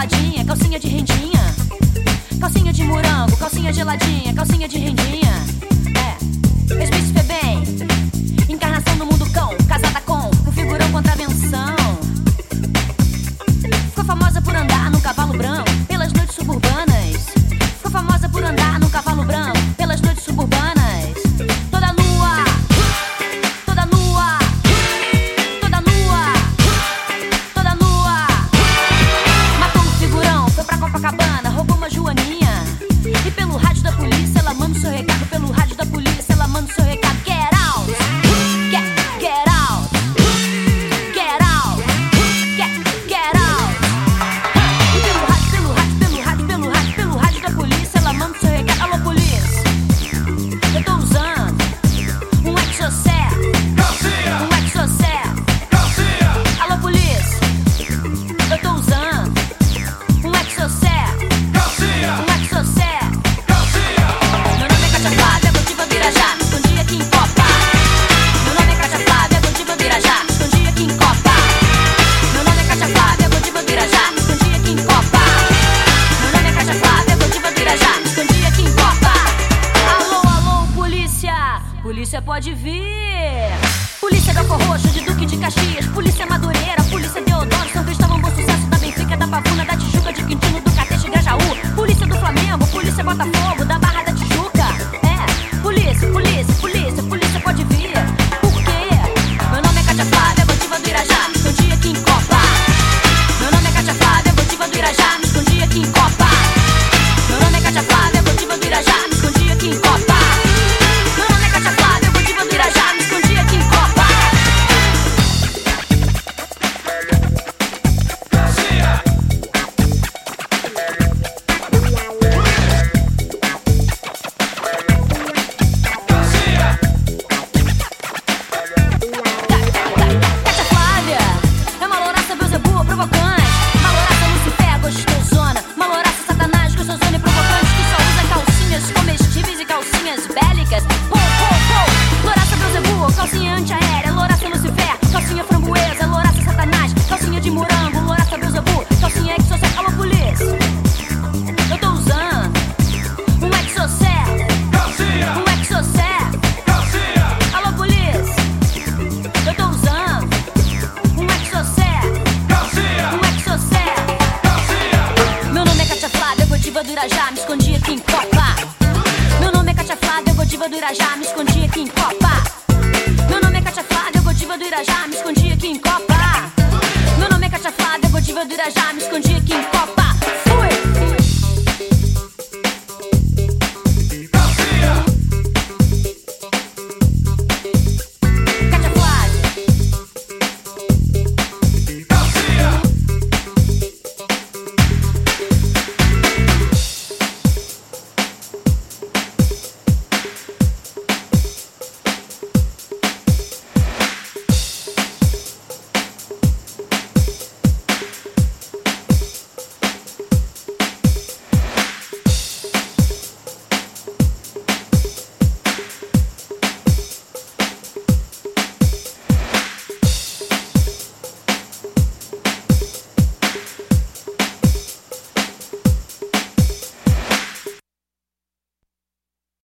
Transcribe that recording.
geladinha, calcinha de rendinha. Calcinha de morango, calcinha geladinha, calcinha de rendinha. diva do Irajá, me escondi aqui em Copa. Meu nome é Cachafada, Flávia, eu vou do Irajá, me escondi aqui em Copa. Meu nome é Cachafada, Flávia, eu vou do Irajá, me escondi aqui em Copa.